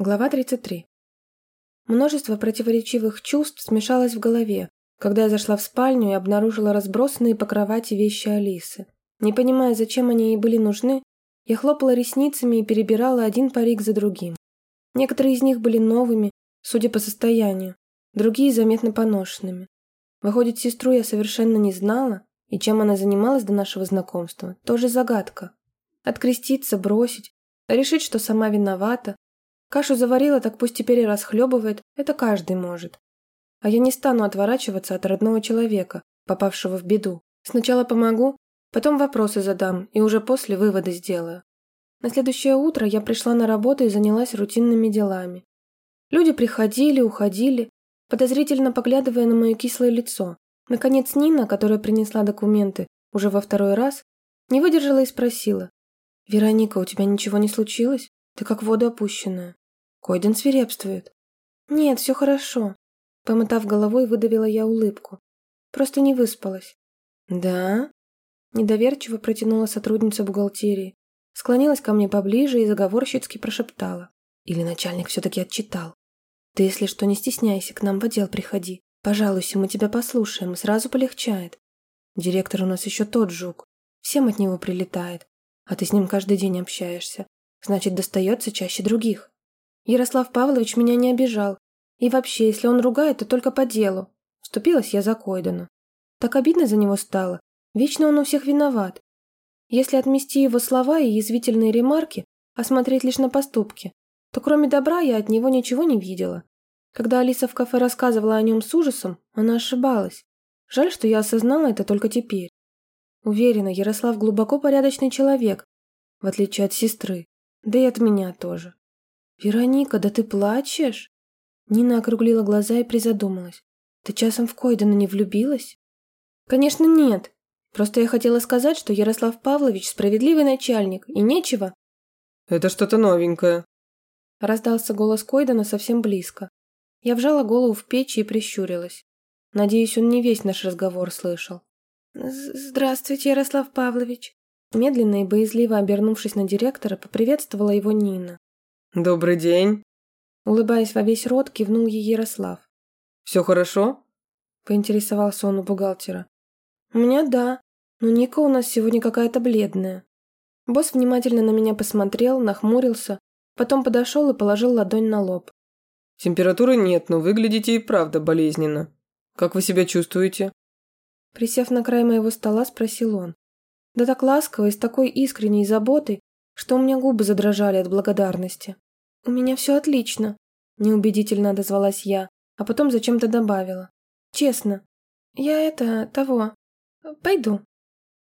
Глава 33. Множество противоречивых чувств смешалось в голове, когда я зашла в спальню и обнаружила разбросанные по кровати вещи Алисы. Не понимая, зачем они ей были нужны, я хлопала ресницами и перебирала один парик за другим. Некоторые из них были новыми, судя по состоянию, другие заметно поношенными. Выходит, сестру я совершенно не знала, и чем она занималась до нашего знакомства, тоже загадка. Откреститься, бросить, решить, что сама виновата, Кашу заварила, так пусть теперь и расхлебывает, это каждый может. А я не стану отворачиваться от родного человека, попавшего в беду. Сначала помогу, потом вопросы задам и уже после выводы сделаю. На следующее утро я пришла на работу и занялась рутинными делами. Люди приходили, уходили, подозрительно поглядывая на мое кислое лицо. Наконец Нина, которая принесла документы уже во второй раз, не выдержала и спросила. «Вероника, у тебя ничего не случилось? Ты как воду опущенная». Койден свирепствует. Нет, все хорошо. Помотав головой, выдавила я улыбку. Просто не выспалась. Да? Недоверчиво протянула сотрудница бухгалтерии. Склонилась ко мне поближе и заговорщицки прошептала. Или начальник все-таки отчитал. Ты, если что, не стесняйся, к нам в отдел приходи. Пожалуйся, мы тебя послушаем, и сразу полегчает. Директор у нас еще тот жук. Всем от него прилетает. А ты с ним каждый день общаешься. Значит, достается чаще других. Ярослав Павлович меня не обижал. И вообще, если он ругает, то только по делу. Вступилась я за Койдена. Так обидно за него стало. Вечно он у всех виноват. Если отмести его слова и язвительные ремарки, а смотреть лишь на поступки, то кроме добра я от него ничего не видела. Когда Алиса в кафе рассказывала о нем с ужасом, она ошибалась. Жаль, что я осознала это только теперь. Уверена, Ярослав глубоко порядочный человек, в отличие от сестры, да и от меня тоже. «Вероника, да ты плачешь?» Нина округлила глаза и призадумалась. «Ты часом в Койдена не влюбилась?» «Конечно нет. Просто я хотела сказать, что Ярослав Павлович справедливый начальник, и нечего». «Это что-то новенькое», – раздался голос Койдена совсем близко. Я вжала голову в печь и прищурилась. Надеюсь, он не весь наш разговор слышал. «Здравствуйте, Ярослав Павлович!» Медленно и боязливо обернувшись на директора, поприветствовала его Нина. «Добрый день!» Улыбаясь во весь рот, кивнул ей Ярослав. «Все хорошо?» Поинтересовался он у бухгалтера. «У меня да, но Ника у нас сегодня какая-то бледная». Босс внимательно на меня посмотрел, нахмурился, потом подошел и положил ладонь на лоб. «Температуры нет, но выглядите и правда болезненно. Как вы себя чувствуете?» Присев на край моего стола, спросил он. Да так ласково и с такой искренней заботой, что у меня губы задрожали от благодарности. «У меня все отлично», – неубедительно отозвалась я, а потом зачем-то добавила. «Честно, я это... того... пойду».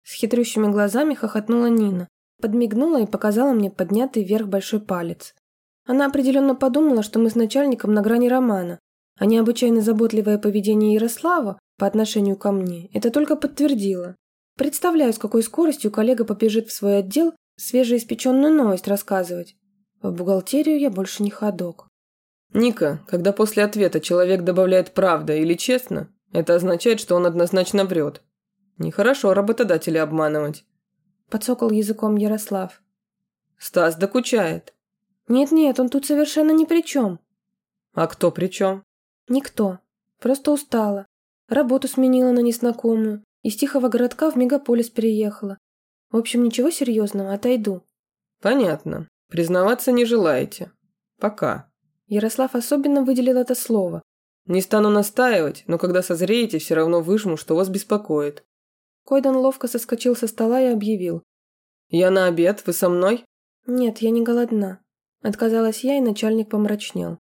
С хитрющими глазами хохотнула Нина, подмигнула и показала мне поднятый вверх большой палец. Она определенно подумала, что мы с начальником на грани романа, а необычайно заботливое поведение Ярослава по отношению ко мне это только подтвердило. Представляю, с какой скоростью коллега побежит в свой отдел свежеиспеченную новость рассказывать. В бухгалтерию я больше не ходок. Ника, когда после ответа человек добавляет «правда» или «честно», это означает, что он однозначно врет. Нехорошо работодателя обманывать. Подсокал языком Ярослав. Стас докучает. Нет-нет, он тут совершенно ни при чем. А кто при чем? Никто. Просто устала. Работу сменила на незнакомую. Из тихого городка в мегаполис переехала. В общем, ничего серьезного, отойду. Понятно. Признаваться не желаете. Пока. Ярослав особенно выделил это слово. Не стану настаивать, но когда созреете, все равно выжму, что вас беспокоит. Койдан ловко соскочил со стола и объявил. «Я на обед, вы со мной?» «Нет, я не голодна». Отказалась я, и начальник помрачнел.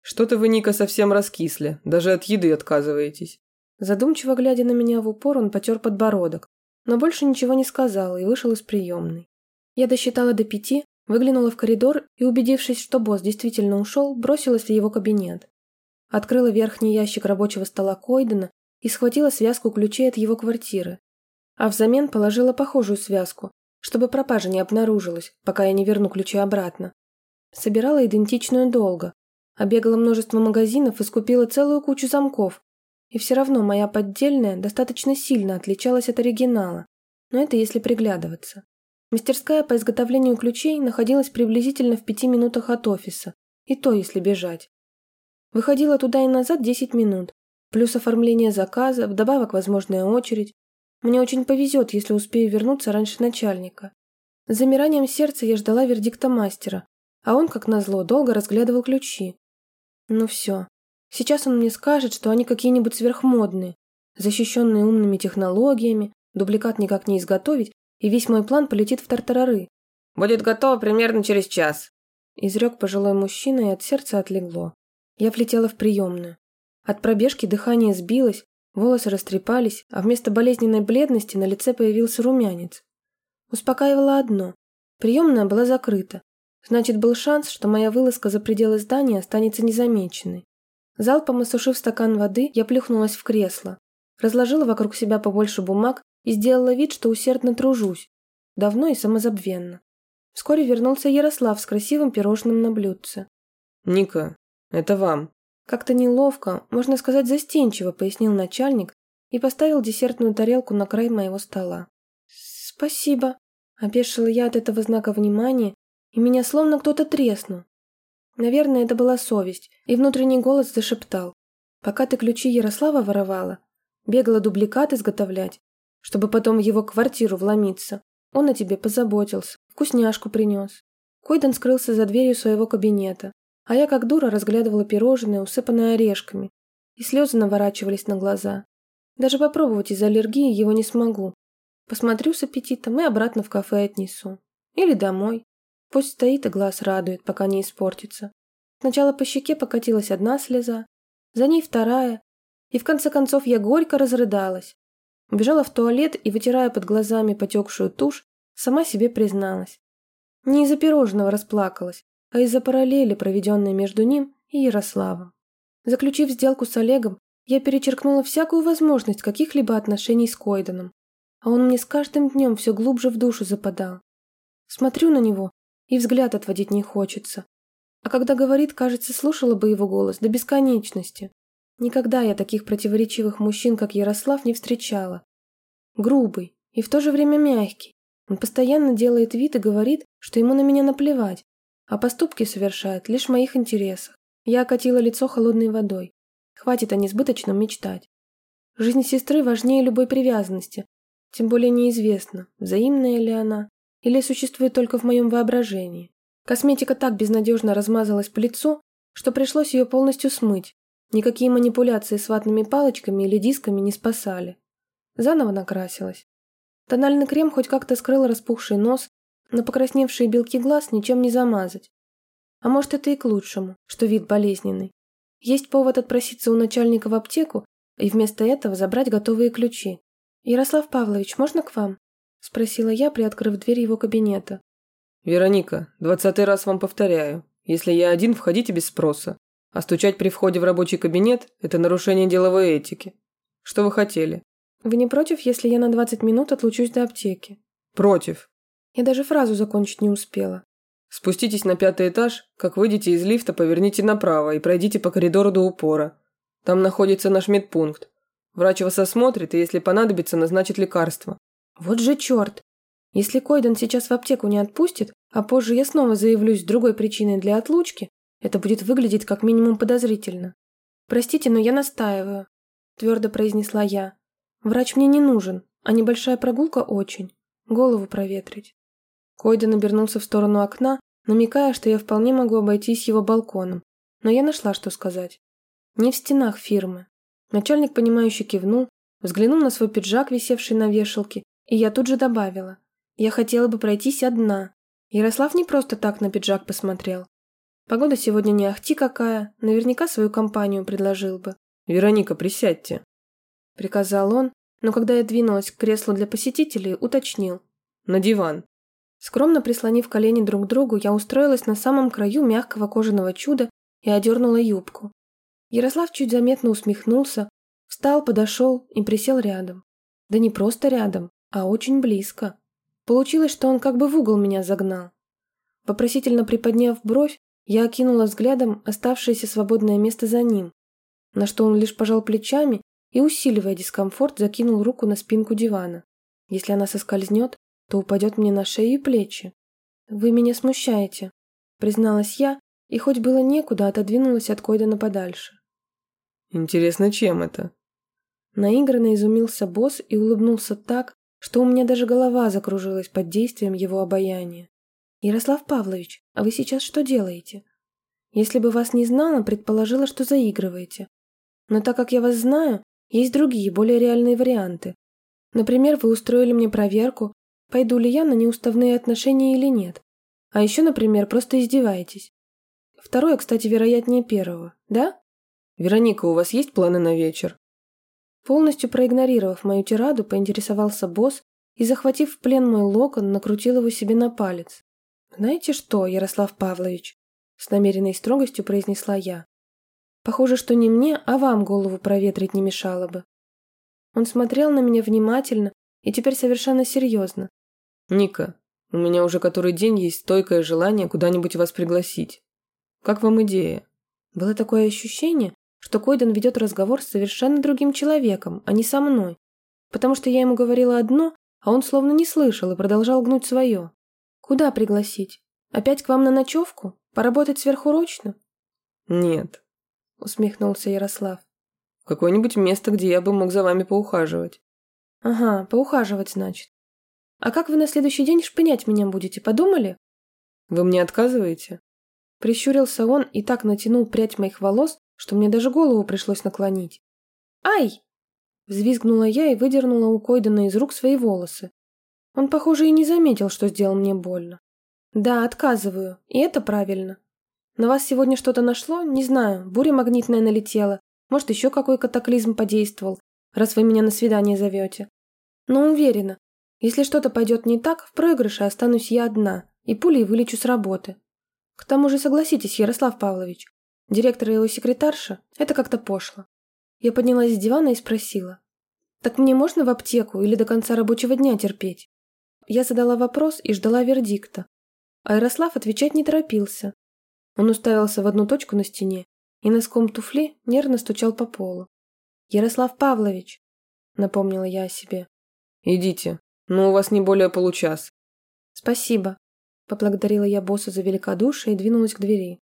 «Что-то вы, Ника, совсем раскисли, даже от еды отказываетесь». Задумчиво глядя на меня в упор, он потер подбородок но больше ничего не сказал и вышел из приемной. Я досчитала до пяти, выглянула в коридор и, убедившись, что босс действительно ушел, бросилась в его кабинет. Открыла верхний ящик рабочего стола Койдена и схватила связку ключей от его квартиры. А взамен положила похожую связку, чтобы пропажа не обнаружилась, пока я не верну ключи обратно. Собирала идентичную долго, обегала множество магазинов и скупила целую кучу замков, и все равно моя поддельная достаточно сильно отличалась от оригинала, но это если приглядываться. Мастерская по изготовлению ключей находилась приблизительно в пяти минутах от офиса, И то, если бежать. Выходила туда и назад 10 минут. Плюс оформление заказа, вдобавок возможная очередь. Мне очень повезет, если успею вернуться раньше начальника. С замиранием сердца я ждала вердикта мастера, а он, как назло, долго разглядывал ключи. Ну все. Сейчас он мне скажет, что они какие-нибудь сверхмодные, защищенные умными технологиями, дубликат никак не изготовить, и весь мой план полетит в тартарары. «Будет готово примерно через час», – изрек пожилой мужчина, и от сердца отлегло. Я влетела в приемную. От пробежки дыхание сбилось, волосы растрепались, а вместо болезненной бледности на лице появился румянец. Успокаивало одно. Приемная была закрыта. Значит, был шанс, что моя вылазка за пределы здания останется незамеченной. Залпом осушив стакан воды, я плюхнулась в кресло. Разложила вокруг себя побольше бумаг и сделала вид, что усердно тружусь. Давно и самозабвенно. Вскоре вернулся Ярослав с красивым пирожным на блюдце. «Ника, это вам», как-то неловко, можно сказать застенчиво, пояснил начальник и поставил десертную тарелку на край моего стола. «Спасибо», – опешила я от этого знака внимания, и меня словно кто-то треснул. Наверное, это была совесть, и внутренний голос зашептал. «Пока ты ключи Ярослава воровала, бегала дубликат изготовлять, чтобы потом в его квартиру вломиться, он о тебе позаботился, вкусняшку принес». Койден скрылся за дверью своего кабинета, а я как дура разглядывала пирожные, усыпанные орешками, и слезы наворачивались на глаза. Даже попробовать из аллергии его не смогу. Посмотрю с аппетитом и обратно в кафе отнесу. Или домой. Пусть стоит и глаз радует, пока не испортится. Сначала по щеке покатилась одна слеза, за ней вторая, и в конце концов я горько разрыдалась. Убежала в туалет и, вытирая под глазами потекшую тушь, сама себе призналась. Не из-за пирожного расплакалась, а из-за параллели, проведенной между ним и Ярославом. Заключив сделку с Олегом, я перечеркнула всякую возможность каких-либо отношений с Койденом, а он мне с каждым днем все глубже в душу западал. Смотрю на него, и взгляд отводить не хочется. А когда говорит, кажется, слушала бы его голос до бесконечности. Никогда я таких противоречивых мужчин, как Ярослав, не встречала. Грубый и в то же время мягкий. Он постоянно делает вид и говорит, что ему на меня наплевать, а поступки совершает лишь в моих интересах. Я окатила лицо холодной водой. Хватит о несбыточном мечтать. Жизнь сестры важнее любой привязанности, тем более неизвестно, взаимная ли она, или существует только в моем воображении. Косметика так безнадежно размазалась по лицу, что пришлось ее полностью смыть. Никакие манипуляции с ватными палочками или дисками не спасали. Заново накрасилась. Тональный крем хоть как-то скрыл распухший нос, но покрасневшие белки глаз ничем не замазать. А может, это и к лучшему, что вид болезненный. Есть повод отпроситься у начальника в аптеку и вместо этого забрать готовые ключи. «Ярослав Павлович, можно к вам?» – спросила я, приоткрыв дверь его кабинета. «Вероника, двадцатый раз вам повторяю. Если я один, входите без спроса. А стучать при входе в рабочий кабинет – это нарушение деловой этики. Что вы хотели?» «Вы не против, если я на двадцать минут отлучусь до аптеки?» «Против. Я даже фразу закончить не успела. Спуститесь на пятый этаж, как выйдете из лифта, поверните направо и пройдите по коридору до упора. Там находится наш медпункт. Врач вас осмотрит и, если понадобится, назначит лекарство. Вот же черт! Если Койден сейчас в аптеку не отпустит, а позже я снова заявлюсь с другой причиной для отлучки, это будет выглядеть как минимум подозрительно. «Простите, но я настаиваю», – твердо произнесла я. «Врач мне не нужен, а небольшая прогулка очень. Голову проветрить». Койден обернулся в сторону окна, намекая, что я вполне могу обойтись его балконом, но я нашла, что сказать. Не в стенах фирмы. Начальник, понимающе кивнул, взглянул на свой пиджак, висевший на вешалке, и я тут же добавила. Я хотела бы пройтись одна. Ярослав не просто так на пиджак посмотрел. Погода сегодня не ахти какая, наверняка свою компанию предложил бы. «Вероника, присядьте», — приказал он, но когда я двинулась к креслу для посетителей, уточнил. «На диван». Скромно прислонив колени друг к другу, я устроилась на самом краю мягкого кожаного чуда и одернула юбку. Ярослав чуть заметно усмехнулся, встал, подошел и присел рядом. Да не просто рядом, а очень близко. Получилось, что он как бы в угол меня загнал. Вопросительно приподняв бровь, я окинула взглядом оставшееся свободное место за ним, на что он лишь пожал плечами и, усиливая дискомфорт, закинул руку на спинку дивана. Если она соскользнет, то упадет мне на шею и плечи. «Вы меня смущаете», — призналась я, и хоть было некуда, отодвинулась от Койдена подальше. «Интересно, чем это?» Наигранно изумился босс и улыбнулся так, что у меня даже голова закружилась под действием его обаяния. «Ярослав Павлович, а вы сейчас что делаете? Если бы вас не знала, предположила, что заигрываете. Но так как я вас знаю, есть другие, более реальные варианты. Например, вы устроили мне проверку, пойду ли я на неуставные отношения или нет. А еще, например, просто издеваетесь. Второе, кстати, вероятнее первого, да? Вероника, у вас есть планы на вечер? Полностью проигнорировав мою тираду, поинтересовался босс и, захватив в плен мой локон, накрутил его себе на палец. «Знаете что, Ярослав Павлович?» С намеренной строгостью произнесла я. «Похоже, что не мне, а вам голову проветрить не мешало бы». Он смотрел на меня внимательно и теперь совершенно серьезно. «Ника, у меня уже который день есть стойкое желание куда-нибудь вас пригласить. Как вам идея?» Было такое ощущение, что Койден ведет разговор с совершенно другим человеком, а не со мной. Потому что я ему говорила одно, а он словно не слышал и продолжал гнуть свое. «Куда пригласить? Опять к вам на ночевку? Поработать сверхурочно?» «Нет», — усмехнулся Ярослав. «В какое-нибудь место, где я бы мог за вами поухаживать». «Ага, поухаживать, значит. А как вы на следующий день шпынять меня будете, подумали?» «Вы мне отказываете?» Прищурился он и так натянул прядь моих волос, что мне даже голову пришлось наклонить. «Ай!» Взвизгнула я и выдернула у Койдена из рук свои волосы. Он, похоже, и не заметил, что сделал мне больно. «Да, отказываю, и это правильно. На вас сегодня что-то нашло? Не знаю, буря магнитная налетела. Может, еще какой катаклизм подействовал, раз вы меня на свидание зовете. Но уверена, если что-то пойдет не так, в проигрыше останусь я одна, и пулей вылечу с работы. К тому же согласитесь, Ярослав Павлович, Директор и его секретарша – это как-то пошло. Я поднялась с дивана и спросила. «Так мне можно в аптеку или до конца рабочего дня терпеть?» Я задала вопрос и ждала вердикта. А Ярослав отвечать не торопился. Он уставился в одну точку на стене и носком туфли нервно стучал по полу. «Ярослав Павлович!» – напомнила я о себе. «Идите, но у вас не более получаса». «Спасибо», – поблагодарила я босса за великодушие и двинулась к двери.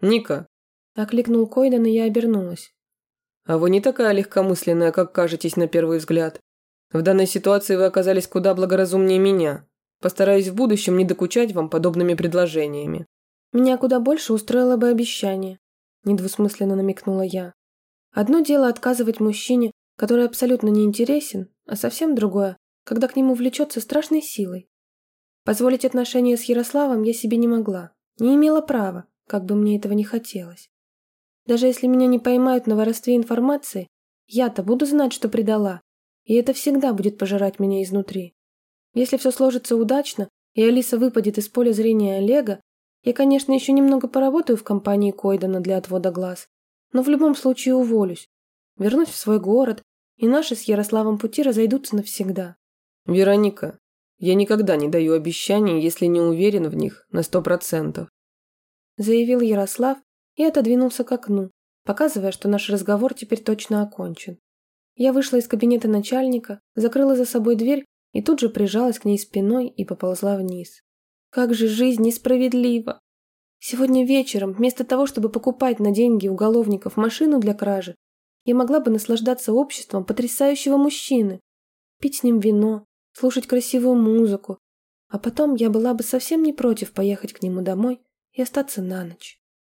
«Ника, Окликнул Койден, и я обернулась. «А вы не такая легкомысленная, как кажетесь на первый взгляд. В данной ситуации вы оказались куда благоразумнее меня. Постараюсь в будущем не докучать вам подобными предложениями». «Меня куда больше устроило бы обещание», – недвусмысленно намекнула я. «Одно дело отказывать мужчине, который абсолютно не интересен, а совсем другое, когда к нему влечется страшной силой. Позволить отношения с Ярославом я себе не могла, не имела права, как бы мне этого не хотелось. Даже если меня не поймают на воровстве информации, я-то буду знать, что предала, и это всегда будет пожирать меня изнутри. Если все сложится удачно, и Алиса выпадет из поля зрения Олега, я, конечно, еще немного поработаю в компании Койдана для отвода глаз, но в любом случае уволюсь, вернусь в свой город, и наши с Ярославом пути разойдутся навсегда. Вероника, я никогда не даю обещаний, если не уверен в них на сто процентов. Заявил Ярослав, и отодвинулся к окну, показывая, что наш разговор теперь точно окончен. Я вышла из кабинета начальника, закрыла за собой дверь и тут же прижалась к ней спиной и поползла вниз. Как же жизнь несправедлива! Сегодня вечером, вместо того, чтобы покупать на деньги уголовников машину для кражи, я могла бы наслаждаться обществом потрясающего мужчины, пить с ним вино, слушать красивую музыку, а потом я была бы совсем не против поехать к нему домой и остаться на ночь.